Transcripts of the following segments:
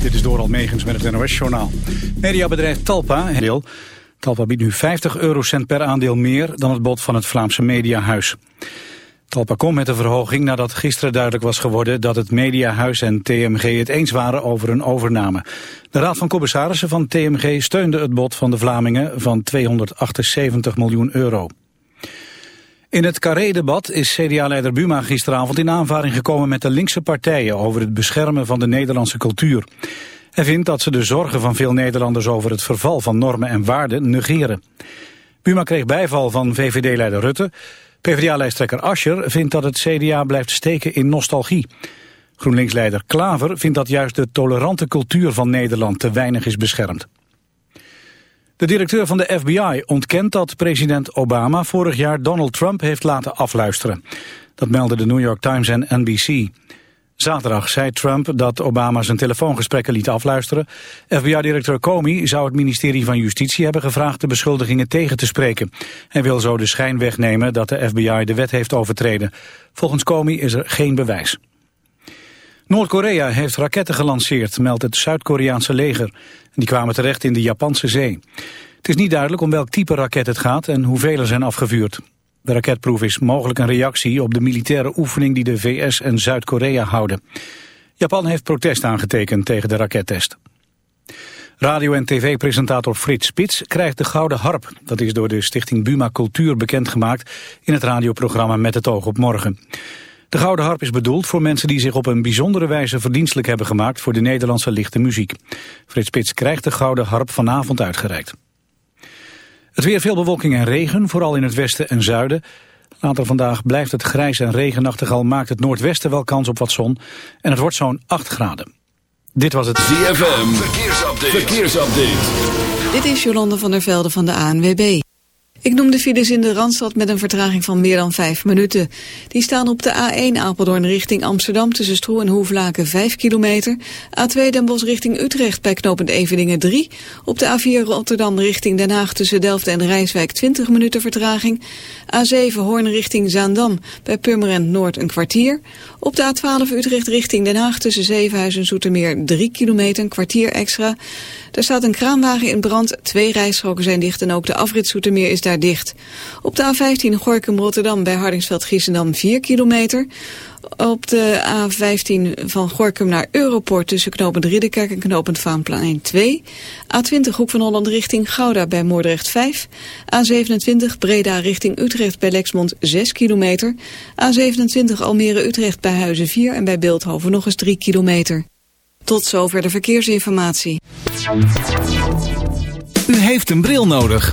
Dit is Doral Megens met het NOS-journaal. Mediabedrijf Talpa, Talpa biedt nu 50 eurocent per aandeel meer dan het bod van het Vlaamse Mediahuis. Talpa komt met de verhoging nadat gisteren duidelijk was geworden dat het Mediahuis en TMG het eens waren over een overname. De Raad van Commissarissen van TMG steunde het bod van de Vlamingen van 278 miljoen euro. In het Carré-debat is CDA-leider Buma gisteravond in aanvaring gekomen met de linkse partijen over het beschermen van de Nederlandse cultuur. Hij vindt dat ze de zorgen van veel Nederlanders over het verval van normen en waarden negeren. Buma kreeg bijval van VVD-leider Rutte. PvdA-lijsttrekker Ascher vindt dat het CDA blijft steken in nostalgie. GroenLinks-leider Klaver vindt dat juist de tolerante cultuur van Nederland te weinig is beschermd. De directeur van de FBI ontkent dat president Obama vorig jaar Donald Trump heeft laten afluisteren. Dat melden de New York Times en NBC. Zaterdag zei Trump dat Obama zijn telefoongesprekken liet afluisteren. FBI-directeur Comey zou het ministerie van Justitie hebben gevraagd de beschuldigingen tegen te spreken. Hij wil zo de schijn wegnemen dat de FBI de wet heeft overtreden. Volgens Comey is er geen bewijs. Noord-Korea heeft raketten gelanceerd, meldt het Zuid-Koreaanse leger. Die kwamen terecht in de Japanse zee. Het is niet duidelijk om welk type raket het gaat en hoeveel er zijn afgevuurd. De raketproef is mogelijk een reactie op de militaire oefening die de VS en Zuid-Korea houden. Japan heeft protest aangetekend tegen de rakettest. Radio- en tv-presentator Frits Spits krijgt de Gouden Harp. Dat is door de stichting Buma Cultuur bekendgemaakt in het radioprogramma Met het oog op morgen. De Gouden Harp is bedoeld voor mensen die zich op een bijzondere wijze verdienstelijk hebben gemaakt voor de Nederlandse lichte muziek. Frits Spits krijgt de Gouden Harp vanavond uitgereikt. Het weer veel bewolking en regen, vooral in het westen en zuiden. Later vandaag blijft het grijs en regenachtig al maakt het noordwesten wel kans op wat zon. En het wordt zo'n 8 graden. Dit was het ZFM, verkeersupdate. verkeersupdate. Dit is Jolande van der Velde van de ANWB. Ik noem de files in de Randstad met een vertraging van meer dan 5 minuten. Die staan op de A1 Apeldoorn richting Amsterdam tussen Stroe en Hoeflaken 5 kilometer. A2 Den Bosch richting Utrecht bij knooppunt Eveningen 3. Op de A4 Rotterdam richting Den Haag tussen Delft en Rijswijk 20 minuten vertraging. A7 Hoorn richting Zaandam bij Purmerend Noord een kwartier. Op de A12 Utrecht richting Den Haag tussen Zevenhuizen en Zoetermeer 3 kilometer, een kwartier extra. Daar staat een kraanwagen in brand, twee rijstroken zijn dicht en ook de afrit Zoetermeer is daar dicht. Op de A15 Gorkum-Rotterdam bij Hardingsveld-Giessendam 4 kilometer. Op de A15 van Gorkum naar Europort tussen knooppunt Ridderkerk en knooppunt Vaanplein 2. A20 Hoek van Holland richting Gouda bij Moordrecht 5. A27 Breda richting Utrecht bij Lexmond 6 kilometer. A27 Almere-Utrecht bij Huizen 4 en bij Beeldhoven nog eens 3 kilometer. Tot zover de verkeersinformatie. U heeft een bril nodig.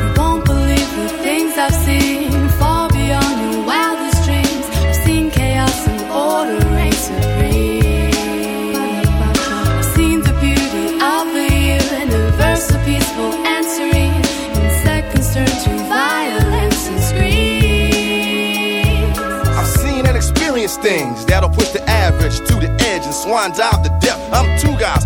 Things I've seen far beyond your wildest dreams. I've seen chaos and order reign supreme. I've seen the beauty of the universe, so peaceful and seconds turn to violence and screams. I've seen and experienced things that'll push the average to the edge and swan dive the depth. I'm two guys,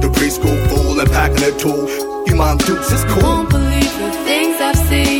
The preschool fool and packing a tool. You mom dukes, it's cool. Won't believe the things I've seen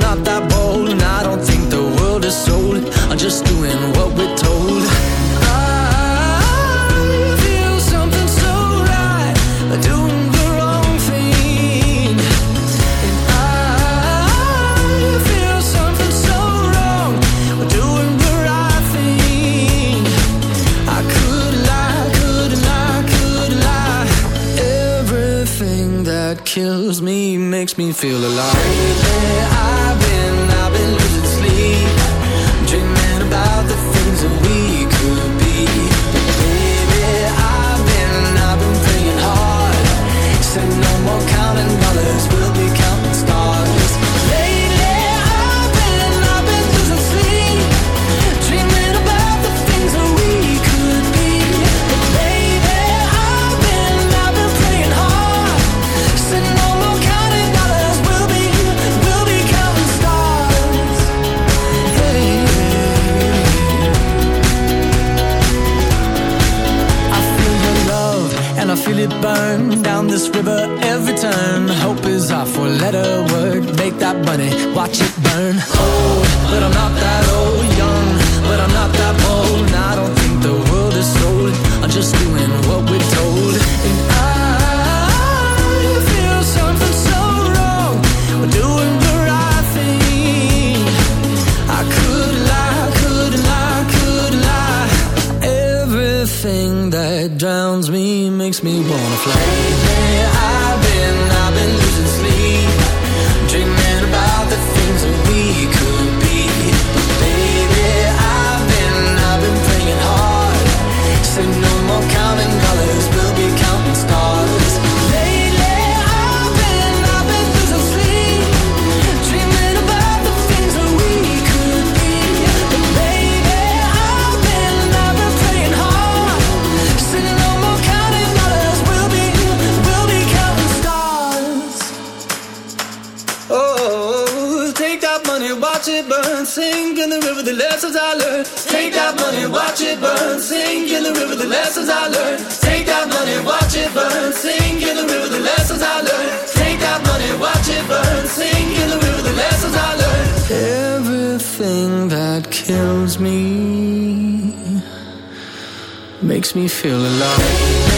not that boy. me feel alive.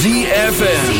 ZFM.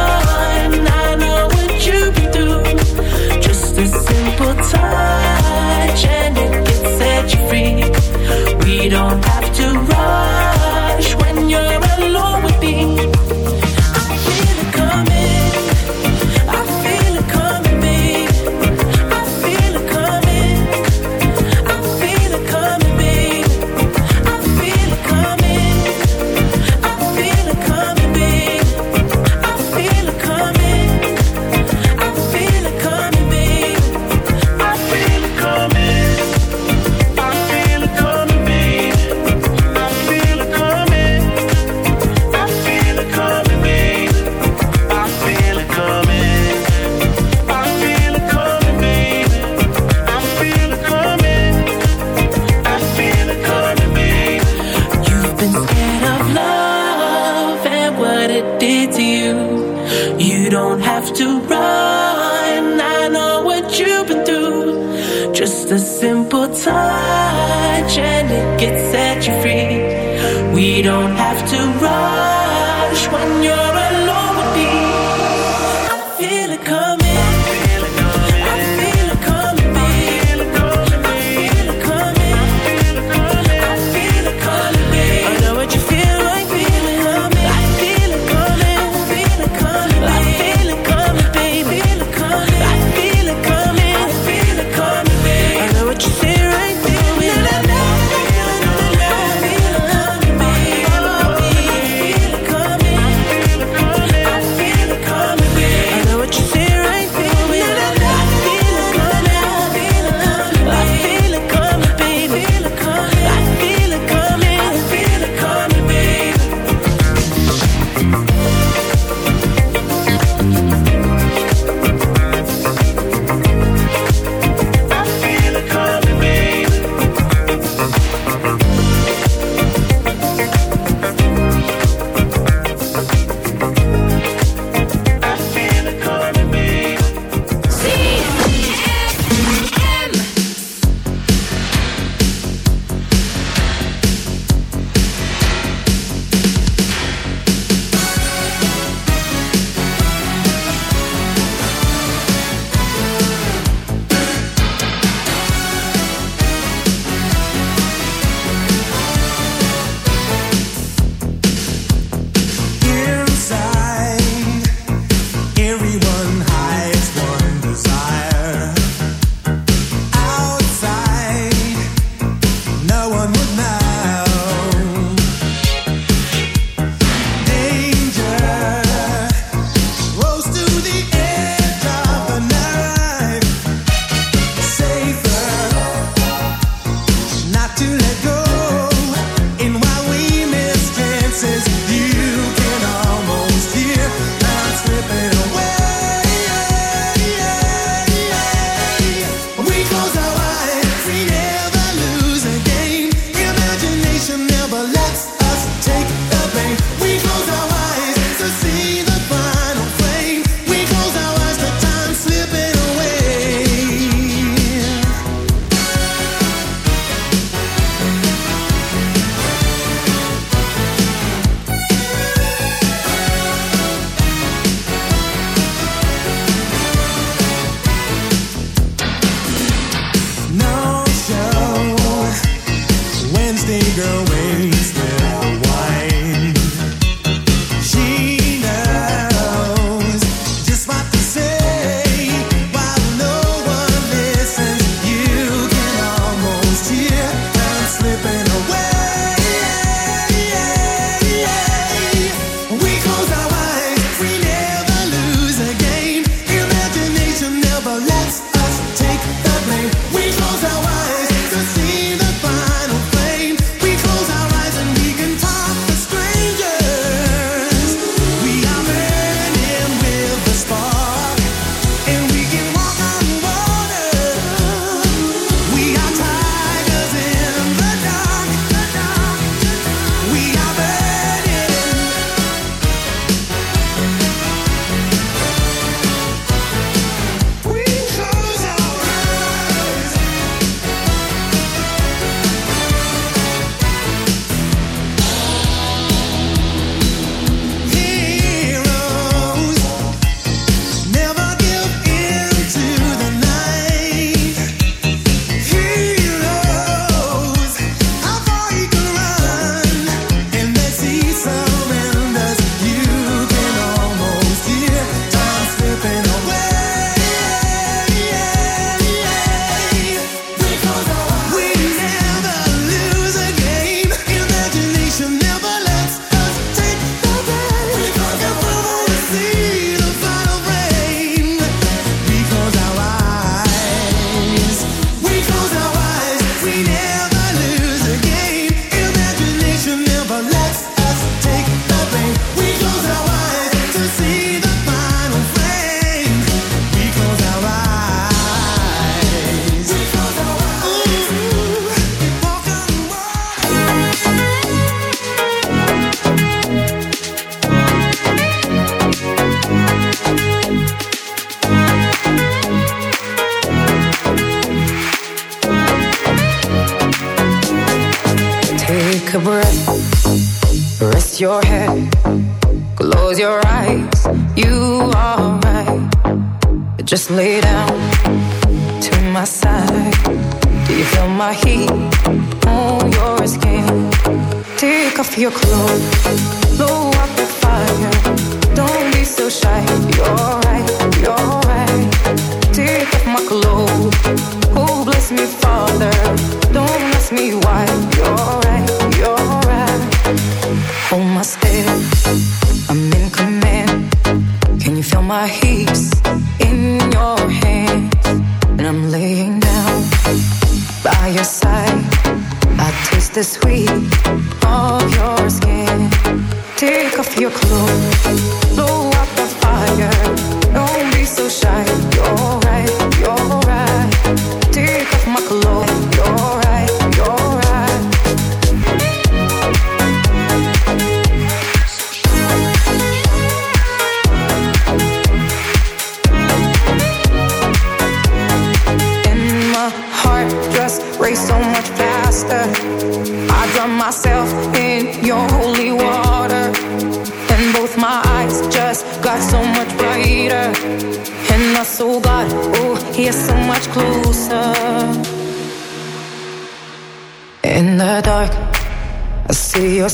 don't have to run. don't have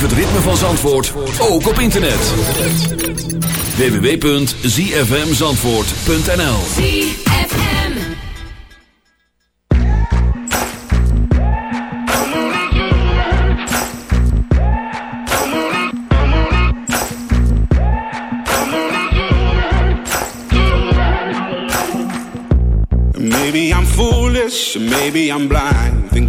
Beleef het ritme van Zandvoort, ook op internet. www.zfmzandvoort.nl ZFM. Maybe I'm foolish, maybe I'm blind.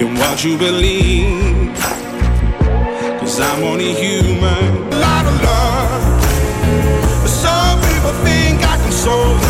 in what you believe? Cause I'm only human. A Lot of love. But Some people think I can solve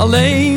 Alleen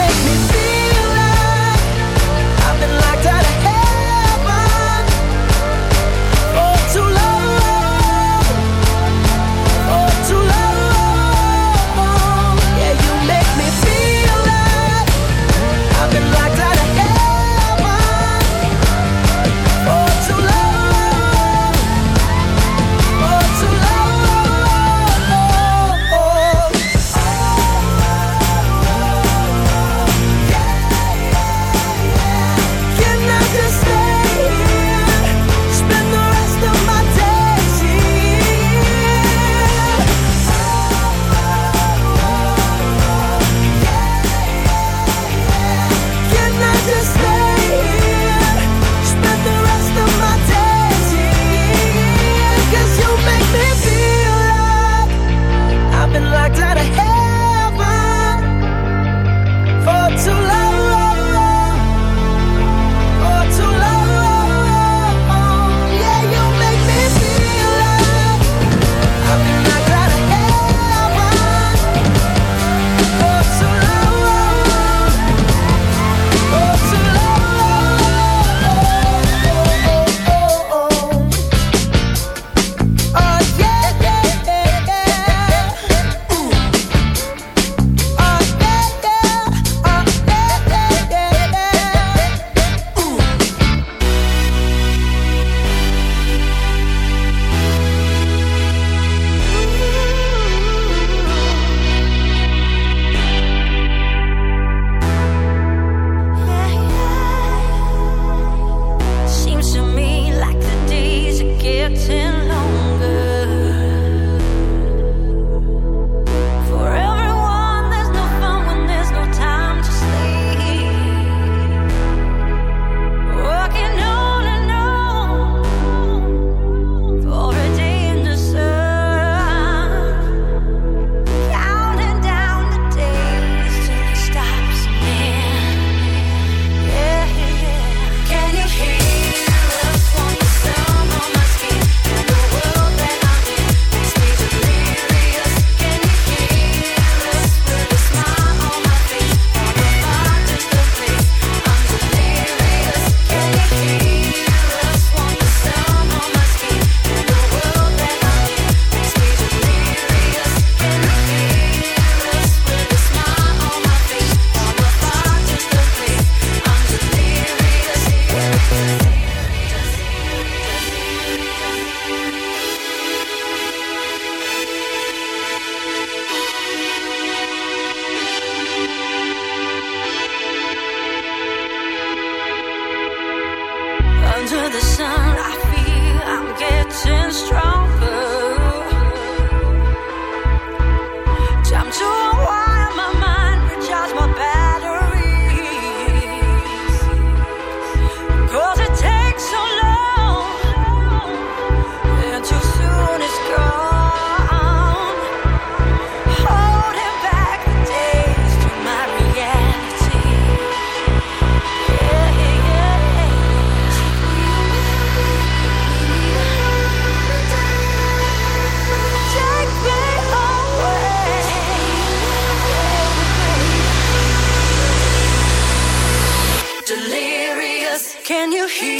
make me feel Can you hear?